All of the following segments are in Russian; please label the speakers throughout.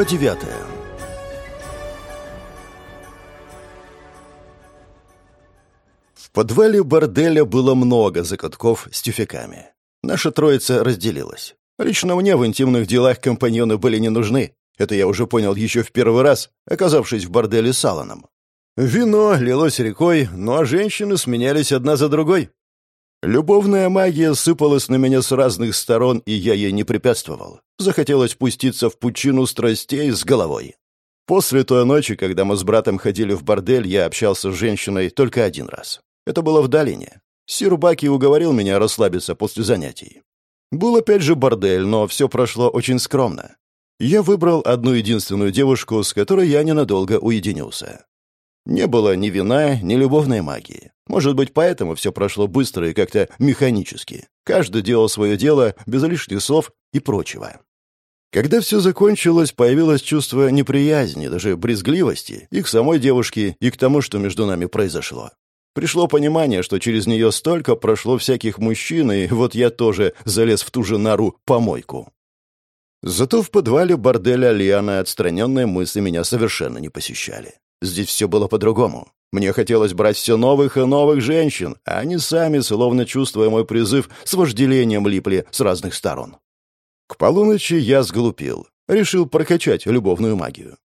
Speaker 1: Глава девятая В подвале борделя было много закутков с тюфяками. Наша троица разделилась. Лично мне в интимных делах компаньоны были не нужны. Это я уже понял еще в первый раз, оказавшись в борделе с Алланом. Вино лилось рекой, ну а женщины сменялись одна за другой. Любовная магия сыпалась на меня с разных сторон, и я ей не препятствовал. Захотелось пуститься в пучину страстей с головой. После той ночи, когда мы с братом ходили в бордель, я общался с женщиной только один раз. Это было в долине. Сирбаки уговорил меня расслабиться после занятий. Был опять же бордель, но все прошло очень скромно. Я выбрал одну единственную девушку, с которой я ненадолго уединился. Не было ни вина, ни любовной магии. Может быть, поэтому все прошло быстро и как-то механически. Каждый делал свое дело без лишних слов и прочего. Когда все закончилось, появилось чувство неприязни, даже брезгливости и к самой девушке, и к тому, что между нами произошло. Пришло понимание, что через нее столько прошло всяких мужчин, и вот я тоже залез в ту же нору-помойку. Зато в подвале борделя Лианы отстраненные мысли меня совершенно не посещали. Здесь все было по-другому. Мне хотелось брать все новых и новых женщин, а они сами, словно чувствуя мой призыв, с вожделением липли с разных сторон. К полуночи я сглупил. Решил прокачать любовную магию.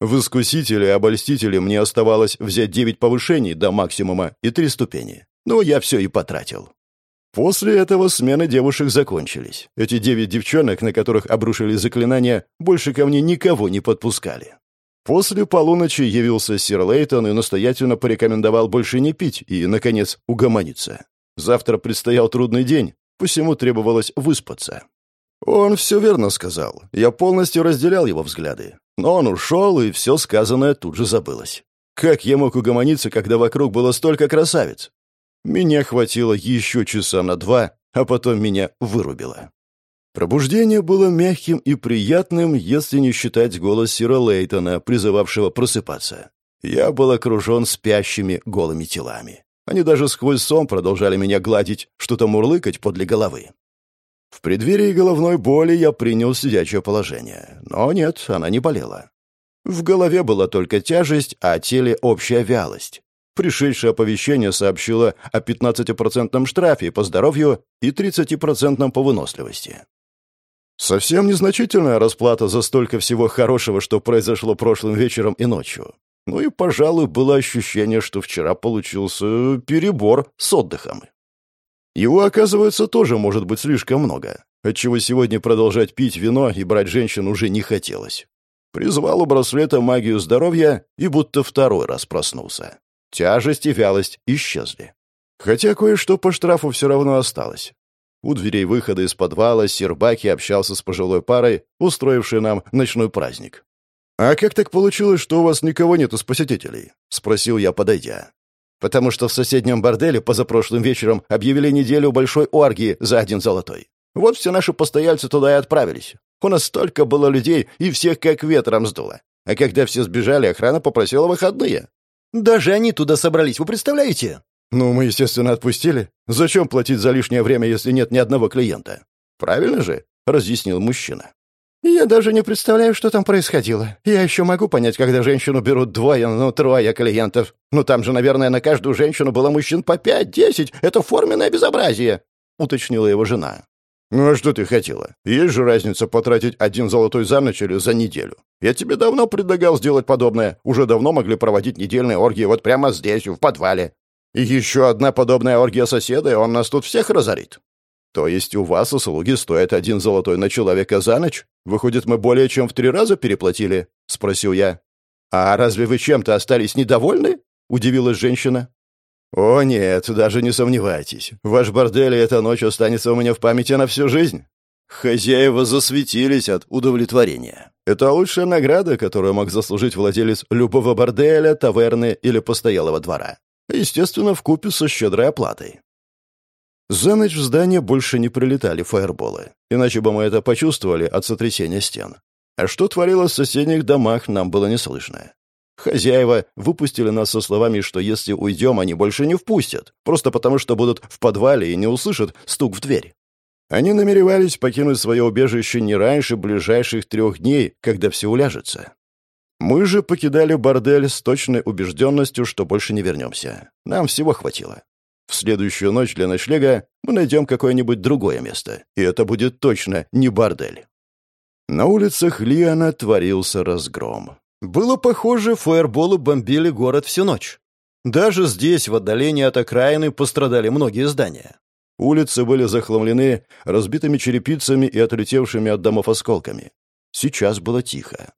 Speaker 1: В искусителе и обольстителе мне оставалось взять девять повышений до максимума и три ступени. Но я все и потратил. После этого смены девушек закончились. Эти девять девчонок, на которых обрушили заклинания, больше ко мне никого не подпускали. После полуночи явился сир Лейтон и настоятельно порекомендовал больше не пить и, наконец, угомониться. Завтра предстоял трудный день, посему требовалось выспаться. Он все верно сказал. Я полностью разделял его взгляды. Но он ушел, и все сказанное тут же забылось. Как я мог угомониться, когда вокруг было столько красавиц? Меня хватило еще часа на два, а потом меня вырубило. Пробуждение было мягким и приятным, если не считать голос Сира Лейтона, призывавшего просыпаться. Я был окружен спящими голыми телами. Они даже сквозь сон продолжали меня гладить, что-то мурлыкать подле головы. В преддверии головной боли я принял сидячее положение. Но нет, она не болела. В голове была только тяжесть, а теле общая вялость. Пришедшее оповещение сообщило о 15% штрафе по здоровью и 30% по выносливости. Совсем незначительная расплата за столько всего хорошего, что произошло прошлым вечером и ночью. Ну и, пожалуй, было ощущение, что вчера получился перебор с отдыхом. Его, оказывается, тоже может быть слишком много, отчего сегодня продолжать пить вино и брать женщин уже не хотелось. Призвал у браслета магию здоровья и будто второй раз проснулся. Тяжесть и вялость исчезли. Хотя кое-что по штрафу все равно осталось. У дверей выхода из подвала Сербаки общался с пожилой парой, устроившей нам ночной праздник. «А как так получилось, что у вас никого нет из посетителей?» — спросил я, подойдя. «Потому что в соседнем борделе позапрошлым вечером объявили неделю большой оргии за один золотой. Вот все наши постояльцы туда и отправились. У нас столько было людей, и всех как ветром сдуло. А когда все сбежали, охрана попросила выходные. Даже они туда собрались, вы представляете?» «Ну, мы, естественно, отпустили. Зачем платить за лишнее время, если нет ни одного клиента?» «Правильно же?» — разъяснил мужчина. «Я даже не представляю, что там происходило. Я еще могу понять, когда женщину берут двое, ну, трое клиентов. Ну, там же, наверное, на каждую женщину было мужчин по пять-десять. Это форменное безобразие», — уточнила его жена. «Ну, а что ты хотела? Есть же разница потратить один золотой за ночь или за неделю. Я тебе давно предлагал сделать подобное. Уже давно могли проводить недельные оргии вот прямо здесь, в подвале. И еще одна подобная оргия соседа, и он нас тут всех разорит. То есть у вас услуги стоят один золотой на человека за ночь? Выходит, мы более чем в три раза переплатили?» — спросил я. «А разве вы чем-то остались недовольны?» — удивилась женщина. «О нет, даже не сомневайтесь. Ваш бордель и эта ночь останется у меня в памяти на всю жизнь». Хозяева засветились от удовлетворения. Это лучшая награда, которую мог заслужить владелец любого борделя, таверны или постоялого двора. Естественно, в купе со щедрой оплатой. За ночь в здание больше не прилетали фаерболы, иначе бы мы это почувствовали от сотрясения стен. А что творилось в соседних домах, нам было не слышно. Хозяева выпустили нас со словами, что если уйдем, они больше не впустят, просто потому что будут в подвале и не услышат стук в дверь. Они намеревались покинуть свое убежище не раньше ближайших трех дней, когда все уляжется. Мы же покидали бордель с точной убежденностью, что больше не вернемся. Нам всего хватило. В следующую ночь для ночлега мы найдем какое-нибудь другое место, и это будет точно не бордель. На улицах Лиана творился разгром. Было похоже, фаерболы бомбили город всю ночь. Даже здесь, в отдалении от окраины, пострадали многие здания. Улицы были захламлены разбитыми черепицами и отлетевшими от домов осколками. Сейчас было тихо.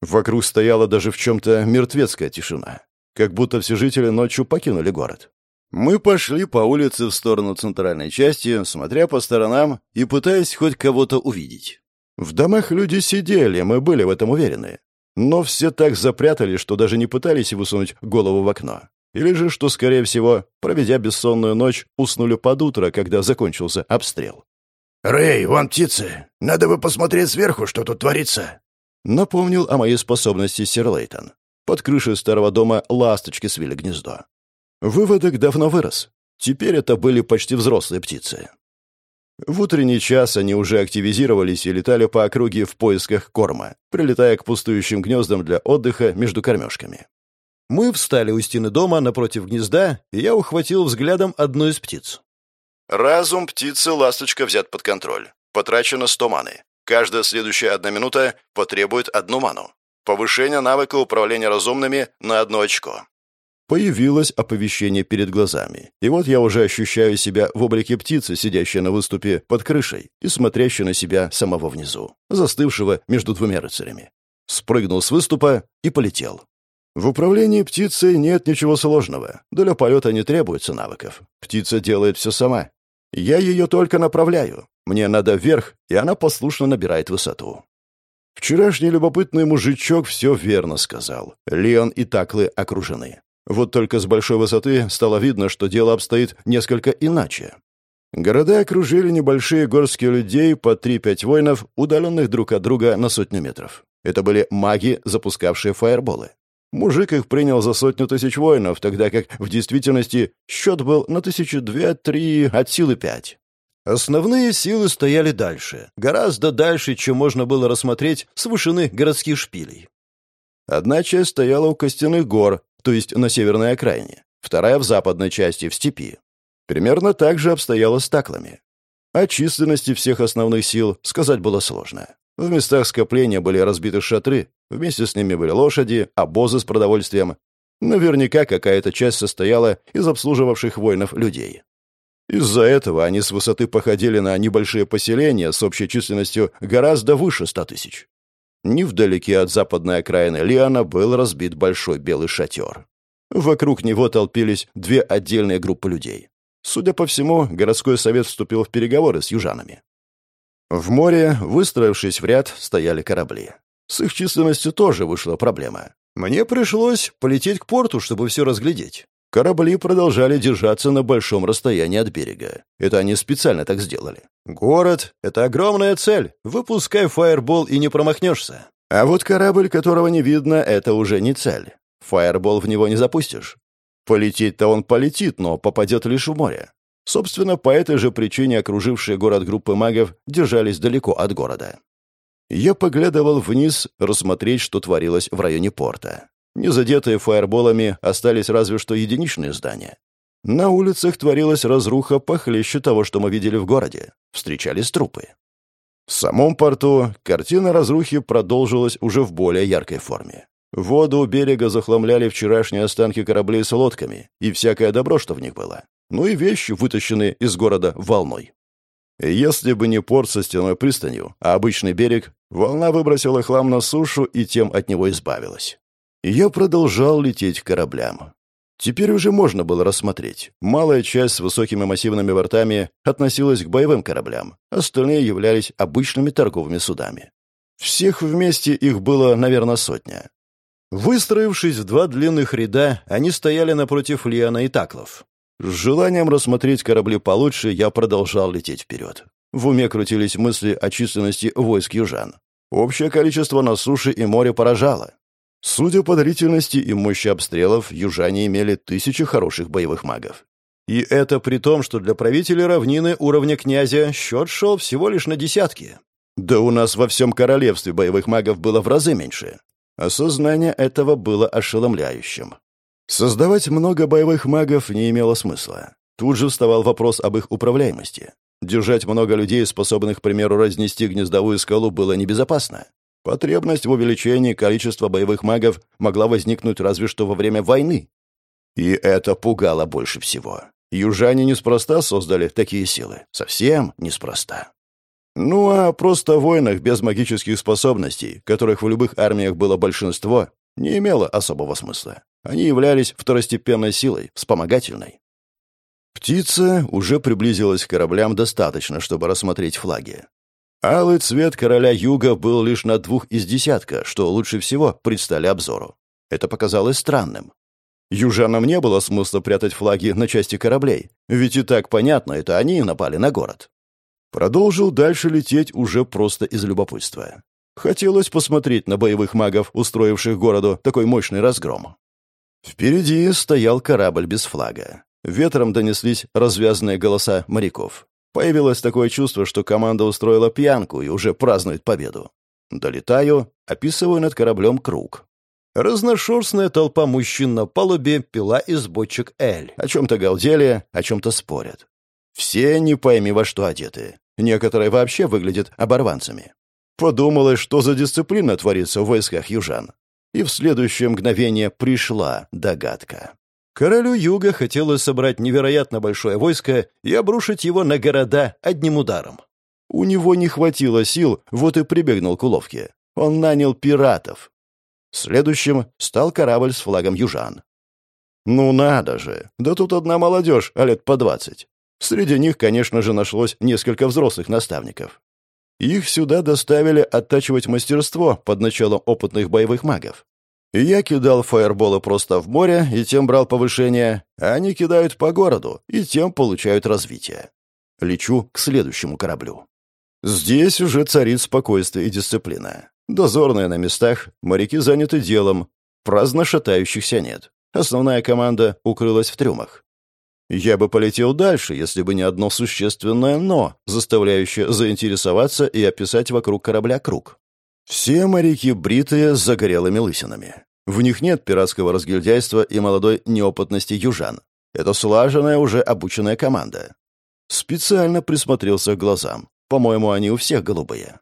Speaker 1: Вокруг стояла даже в чем-то мертвецкая тишина. Как будто все жители ночью покинули город. Мы пошли по улице в сторону центральной части, смотря по сторонам и пытаясь хоть кого-то увидеть. В домах люди сидели, мы были в этом уверены. Но все так запрятали, что даже не пытались высунуть голову в окно. Или же, что, скорее всего, проведя бессонную ночь, уснули под утро, когда закончился обстрел.
Speaker 2: «Рэй, вон птицы! Надо бы посмотреть сверху, что тут творится!»
Speaker 1: Напомнил о моей способности сэр Лейтон. Под крышей старого дома ласточки свили гнездо. Выводок давно вырос. Теперь это были почти взрослые птицы. В утренний час они уже активизировались и летали по округе в поисках корма, прилетая к пустующим гнездам для отдыха между кормежками. Мы встали у стены дома напротив гнезда, и я ухватил взглядом одну из птиц. Разум птицы ласточка взят под контроль. Потрачено 100 маны. Каждая следующая одна минута потребует одну ману. Повышение навыка управления разумными на одно очко. Появилось оповещение перед глазами. И вот я уже ощущаю себя в облике птицы, сидящей на выступе под крышей и смотрящей на себя самого внизу, застывшего между двумя рыцарями. Спрыгнул с выступа и полетел. В управлении птицей нет ничего сложного. Для полета не требуется навыков. Птица делает все сама. Я ее только направляю. Мне надо вверх, и она послушно набирает высоту. Вчерашний любопытный мужичок все верно сказал. Леон и Таклы окружены. Вот только с большой высоты стало видно, что дело обстоит несколько иначе. Города окружили небольшие горские людей по 3-5 воинов, удаленных друг от друга на сотню метров. Это были маги, запускавшие фаерболы. Мужик их принял за сотню тысяч воинов, тогда как в действительности счет был на тысячи две-три, от силы пять. Основные силы стояли дальше, гораздо дальше, чем можно было рассмотреть с вышины городских шпилей. Одна часть стояла у костяных гор, то есть на северной окраине, вторая в западной части, в степи. Примерно так же обстояло с таклами. О численности всех основных сил сказать было сложно. В местах скопления были разбиты шатры, вместе с ними были лошади, обозы с продовольствием. Наверняка какая-то часть состояла из обслуживавших воинов людей. Из-за этого они с высоты походили на небольшие поселения с общей численностью гораздо выше ста тысяч. Невдалеке от западной окраины Лиана был разбит большой белый шатер. Вокруг него толпились две отдельные группы людей. Судя по всему, городской совет вступил в переговоры с южанами. В море, выстроившись в ряд, стояли корабли. С их численностью тоже вышла проблема. Мне пришлось полететь к порту, чтобы все разглядеть. Корабли продолжали держаться на большом расстоянии от берега. Это они специально так сделали. Город — это огромная цель. Выпускай фаербол и не промахнешься. А вот корабль, которого не видно, это уже не цель. Фаербол в него не запустишь. Полететь-то он полетит, но попадет лишь в море. Собственно, по этой же причине окружившие город группы магов держались далеко от города. Я поглядывал вниз, рассмотреть, что творилось в районе порта. Не задетые фаерболами остались разве что единичные здания. На улицах творилась разруха похлеще того, что мы видели в городе. Встречались трупы. В самом порту картина разрухи продолжилась уже в более яркой форме. Воду у берега захламляли вчерашние останки кораблей с лодками и всякое добро, что в них было. Ну и вещи, вытащенные из города волной. Если бы не порт со стеной пристанью, а обычный берег, волна выбросила хлам на сушу и тем от него избавилась. Я продолжал лететь к кораблям. Теперь уже можно было рассмотреть. Малая часть с высокими массивными бортами относилась к боевым кораблям, остальные являлись обычными торговыми судами. Всех вместе их было, наверное, сотня. Выстроившись в два длинных ряда, они стояли напротив Лиана и Таклов. С желанием рассмотреть корабли получше, я продолжал лететь вперед. В уме крутились мысли о численности войск южан. Общее количество на суше и море поражало. Судя по длительности и мощи обстрелов, южане имели тысячи хороших боевых магов. И это при том, что для правителя равнины уровня князя счет шел всего лишь на десятки. Да у нас во всем королевстве боевых магов было в разы меньше. Осознание этого было ошеломляющим. Создавать много боевых магов не имело смысла. Тут же вставал вопрос об их управляемости. Держать много людей, способных, к примеру, разнести гнездовую скалу, было небезопасно. Потребность в увеличении количества боевых магов могла возникнуть разве что во время войны. И это пугало больше всего. Южане неспроста создали такие силы. Совсем неспроста. Ну а просто войнах без магических способностей, которых в любых армиях было большинство, не имело особого смысла. Они являлись второстепенной силой, вспомогательной. Птица уже приблизилась к кораблям достаточно, чтобы рассмотреть флаги. Алый цвет короля юга был лишь на двух из десятка, что лучше всего предстали обзору. Это показалось странным. Южанам не было смысла прятать флаги на части кораблей, ведь и так понятно, это они напали на город. Продолжил дальше лететь уже просто из любопытства. Хотелось посмотреть на боевых магов, устроивших городу такой мощный разгром. Впереди стоял корабль без флага. Ветром донеслись развязанные голоса моряков. Появилось такое чувство, что команда устроила пьянку и уже празднует победу. Долетаю, описываю над кораблем круг. Разношерстная толпа мужчин на палубе пила из бочек эль. О чем-то галдели, о чем-то спорят. Все не пойми во что одеты. Некоторые вообще выглядят оборванцами. Подумалось, что за дисциплина творится в войсках южан. И в следующее мгновение пришла догадка. Королю Юга хотелось собрать невероятно большое войско и обрушить его на города одним ударом. У него не хватило сил, вот и прибегнул к уловке. Он нанял пиратов, Следующим стал корабль с флагом южан. Ну надо же, да тут одна молодежь, а лет по двадцать. Среди них, конечно же, нашлось несколько взрослых наставников. Их сюда доставили оттачивать мастерство под началом опытных боевых магов. Я кидал фаерболы просто в море и тем брал повышение, а они кидают по городу и тем получают развитие. Лечу к следующему кораблю. Здесь уже царит спокойствие и дисциплина. Дозорные на местах, моряки заняты делом. Праздно шатающихся нет. Основная команда укрылась в трюмах. Я бы полетел дальше, если бы не одно существенное «но», заставляющее заинтересоваться и описать вокруг корабля круг. Все моряки бритые с загорелыми лысинами. В них нет пиратского разгильдяйства и молодой неопытности южан. Это слаженная, уже обученная команда. Специально присмотрелся к глазам. По-моему, они у всех голубые.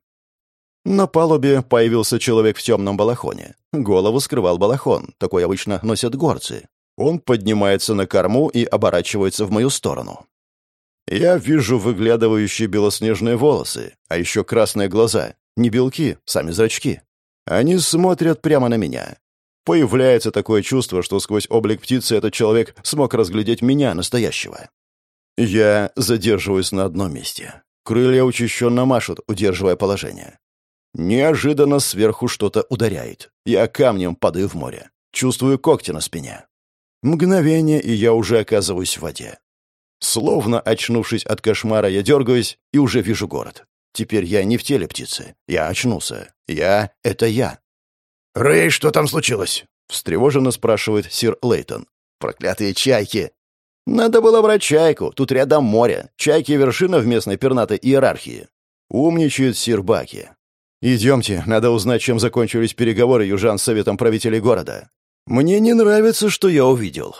Speaker 1: На палубе появился человек в темном балахоне. Голову скрывал балахон, такой обычно носят горцы. Он поднимается на корму и оборачивается в мою сторону. Я вижу выглядывающие белоснежные волосы, а еще красные глаза. Не белки, сами зрачки. Они смотрят прямо на меня. Появляется такое чувство, что сквозь облик птицы этот человек смог разглядеть меня, настоящего. Я задерживаюсь на одном месте. Крылья учащенно машут, удерживая положение. Неожиданно сверху что-то ударяет. Я камнем падаю в море. Чувствую когти на спине. Мгновение, и я уже оказываюсь в воде. Словно очнувшись от кошмара, я дергаюсь и уже вижу город. Теперь я не в теле птицы. Я очнулся. Я — это я.
Speaker 2: «Рэй, что там случилось?»
Speaker 1: — встревоженно спрашивает сир Лейтон. «Проклятые чайки!» «Надо было брать чайку. Тут рядом море. Чайки — вершина в местной пернатой иерархии». Умничает сир Баки. «Идемте, надо узнать, чем закончились переговоры южан с советом правителей города. Мне не нравится, что я увидел.